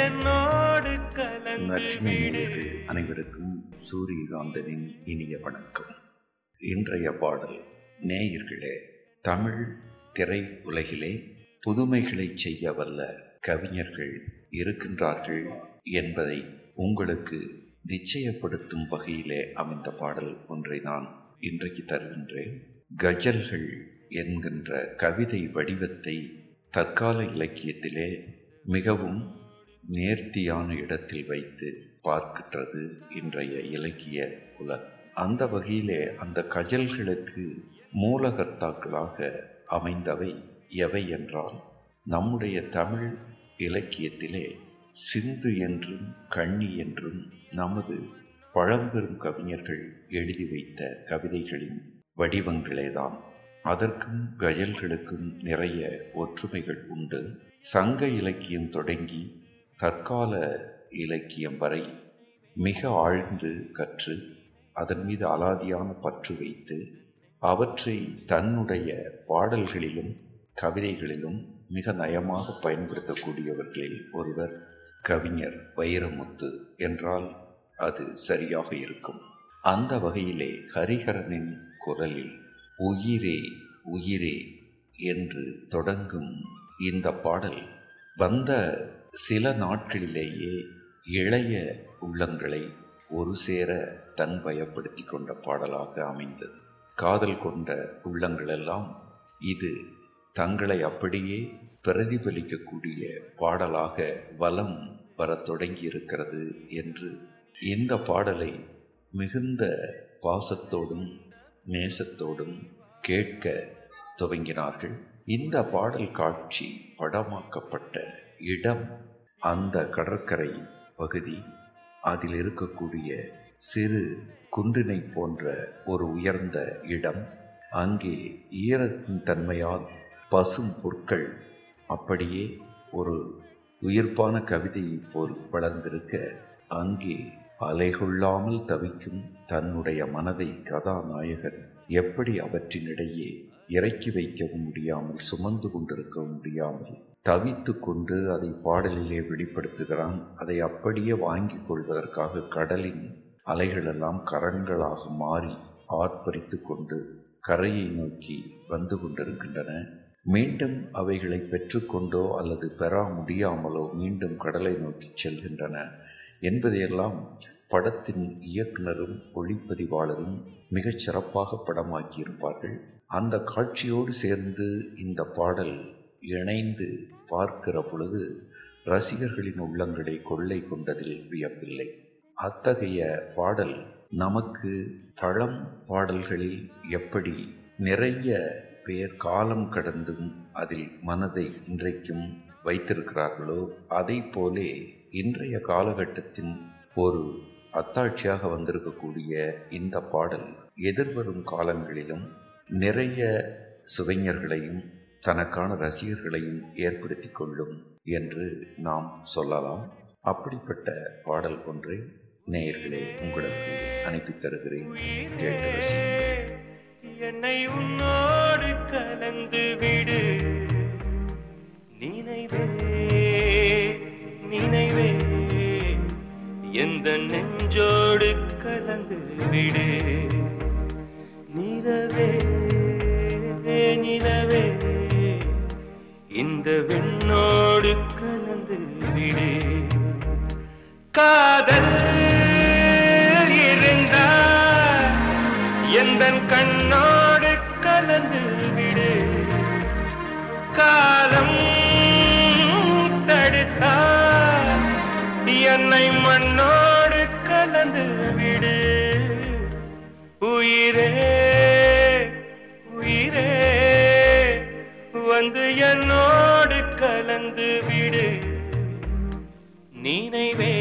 என்னோடு அனைவருக்கும் சூரியகாந்தனின் இனிய வணக்கம். இன்றைய பாடல் நேயர்களே தமிழ் திரை உலகிலே புதுமைகளை செய்ய வல்ல கவிஞர்கள் இருக்கின்றார்கள் என்பதை உங்களுக்கு நிச்சயப்படுத்தும் வகையிலே அமைந்த பாடல் ஒன்றை நான் இன்றைக்கு தருகின்றேன். கஜல்கள் என்கின்ற கவிதை வடிவத்தை தற்கால இலக்கியத்திலே மிகவும் நேர்த்தியான இடத்தில் வைத்து பார்க்கின்றது இன்றைய இலக்கிய உலகம் அந்த வகையிலே அந்த கஜல்களுக்கு மூலகர்த்தாக்களாக அமைந்தவை எவை என்றால் நம்முடைய தமிழ் இலக்கியத்திலே சிந்து என்றும் கண்ணி என்றும் நமது பழம்பெரும் கவிஞர்கள் எழுதி வைத்த கவிதைகளின் வடிவங்களேதான். அதற்கும் கஜல்களுக்கும் நிறைய ஒற்றுமைகள் உண்டு. சங்க இலக்கியம் தொடங்கி தற்கால இலக்கியம் வரை மிக ஆழ்ந்து கற்று அதன் மீது அலாதியான பற்று வைத்து அவற்றை தன்னுடைய பாடல்களிலும் கவிதைகளிலும் மிக நயமாக பயன்படுத்தக்கூடியவர்களில் ஒருவர் கவிஞர் வைரமுத்து என்றால் அது சரியாக இருக்கும். அந்த வகையிலே ஹரிஹரனின் குரலில் உயிரே உயிரே என்று தொடங்கும் இந்த பாடல் வந்த சில நாட்களிலேயே இளைய உள்ளங்களை ஒரு சேர தன் பயப்படுத்தி கொண்ட பாடலாக அமைந்தது. காதல் கொண்ட உள்ளங்களெல்லாம் இது தங்களை அப்படியே பிரதிபலிக்கக்கூடிய பாடலாக வலம் வரத் தொடங்கி இருக்கிறது என்று இந்த பாடலை மிகுந்த பாசத்தோடும் நேசத்தோடும் கேட்க துவங்கினார்கள். இந்த பாடல் காட்சி படமாக்கப்பட்ட இடம் அந்த கடற்கரை பகுதி. அதில் இருக்கக்கூடிய சிறு குன்றினை போன்ற ஒரு உயர்ந்த இடம். அங்கே ஈரத்தின் தன்மையால் பசும் பொருட்கள் அப்படியே ஒரு உயிர்ப்பான கவிதையை போல் வளர்ந்திருக்க அங்கே அலைகொள்ளாமல் தவிக்கும் தன்னுடைய மனதை கதாநாயகன் எப்படி அவற்றினிடையே இறக்கி வைக்கவும் முடியாமல் சுமந்து கொண்டிருக்கவும் முடியாமல் தவித்து கொண்டு அதை பாடலிலே வெளிப்படுத்துகிறான். அதை அப்படியே வாங்கி கொள்வதற்காக கடலின் அலைகளெல்லாம் கரண்களாக மாறி ஆர்ப்பரித்து கொண்டு கரையை நோக்கி வந்து கொண்டிருக்கின்றன. மீண்டும் அவைகளை பெற்றுக்கொண்டோ அல்லது பெறா முடியாமலோ மீண்டும் கடலை நோக்கி செல்கின்றன என்பதையெல்லாம் படத்தின் இயக்குனரும் ஒளிப்பதிவாளரும் மிகச் சிறப்பாக படமாக்கியிருப்பார்கள். அந்த காட்சியோடு சேர்ந்து இந்த பாடல் இணைந்து பார்க்கிற பொழுது ரசிகர்களின் உள்ளங்களை கொள்ளை கொண்டதில் வியப்பில்லை. அத்தகைய பாடல் நமக்கு பழம் பாடல்களில் எப்படி நிறைய பேர் காலம் கடந்தும் அதில் மனதை இன்றைக்கும் வைத்திருக்கிறார்களோ அதை போலே இன்றைய காலகட்டத்தின் ஒரு அத்தாட்சியாக வந்திருக்கக்கூடிய இந்த பாடல் எதிர்வரும் காலங்களிலும் நிறைய சுவைஞர்களையும் தனக்கான ரசிகர்களையும் ஏற்படுத்தி கொள்ளும் என்று நாம் சொல்லலாம். அப்படிப்பட்ட பாடல் ஒன்றை நேயர்களே உங்களுக்கு அனுப்பி தருகிறேன். கேட்டு விண்ணோடு கலந்து விடு. காதல் இருந்தால் எந்த கண்ணோடு கலந்து விடு. காலம் தடுத்தால் என்னை மண்ணோடு கலந்து விடு. உயிரே உயிரே வந்து என்னோ கலந்து விடு. நினைவே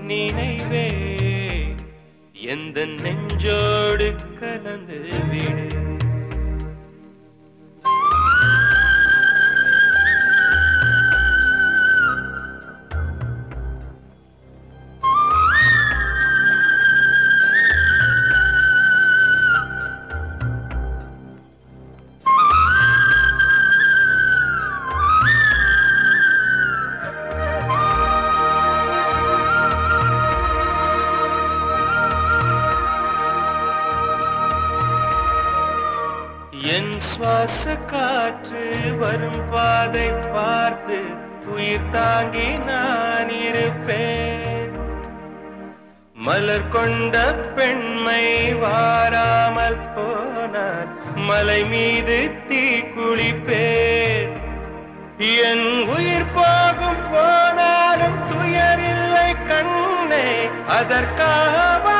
நினைவே. எந்த நெஞ்சோடு கலந்து விடு. சுவாச காற்று வரும் பாதை பார்த்து உயிர் தாங்கி நான் இருப்பேன். மலர் கொண்ட பெண்மை வாராமல் போனார் மலை மீது தீ குளிப்பேன். என் உயிர் போகும் போனாலும் துயரில்லை கண்ணே அதற்காக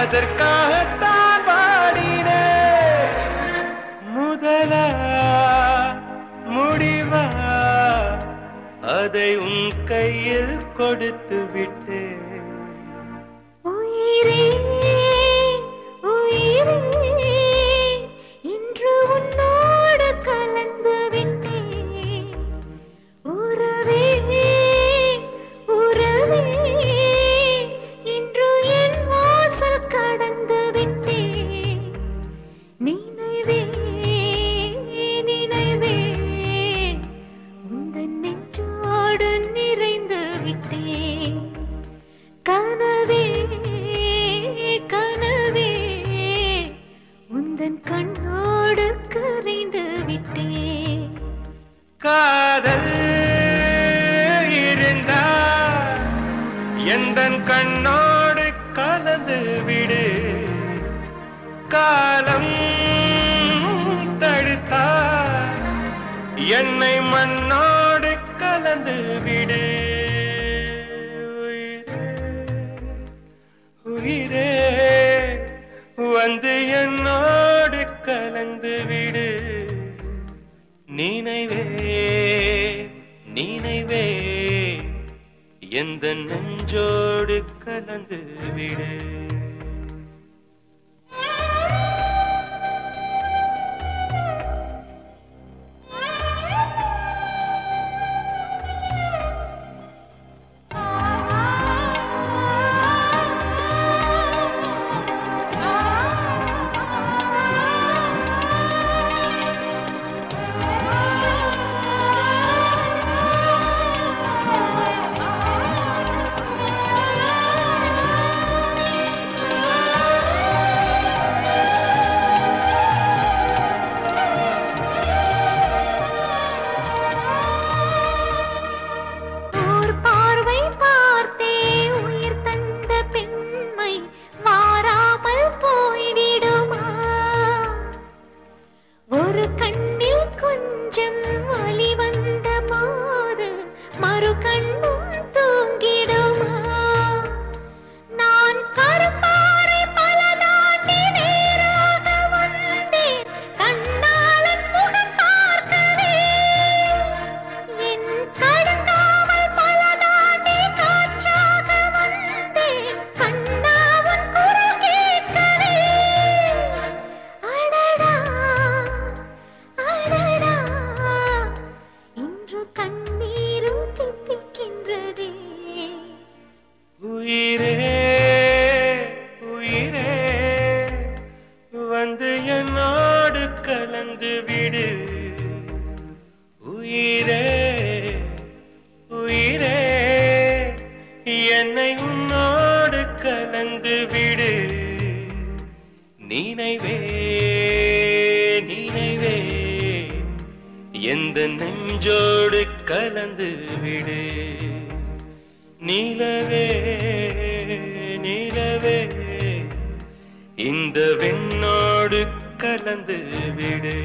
அதற்காகத்தான் பாடினே. முதல முடிவா அதை உன் கையில் கொடுத்து விட்டேன். உயிரே விடு. உயிரே வந்து என்னோடு கலந்து விடு. நினைவே நினைவே எந்த நெஞ்சோடு கலந்து விடு. உயிரே உயிரே என்னை உன்னோடு கலந்து விடு. நினைவே நினைவே எந்த நெஞ்சோடு கலந்து விடு. நிலவே நிலவே இந்த வெண்ணோடு கலந்து விடு.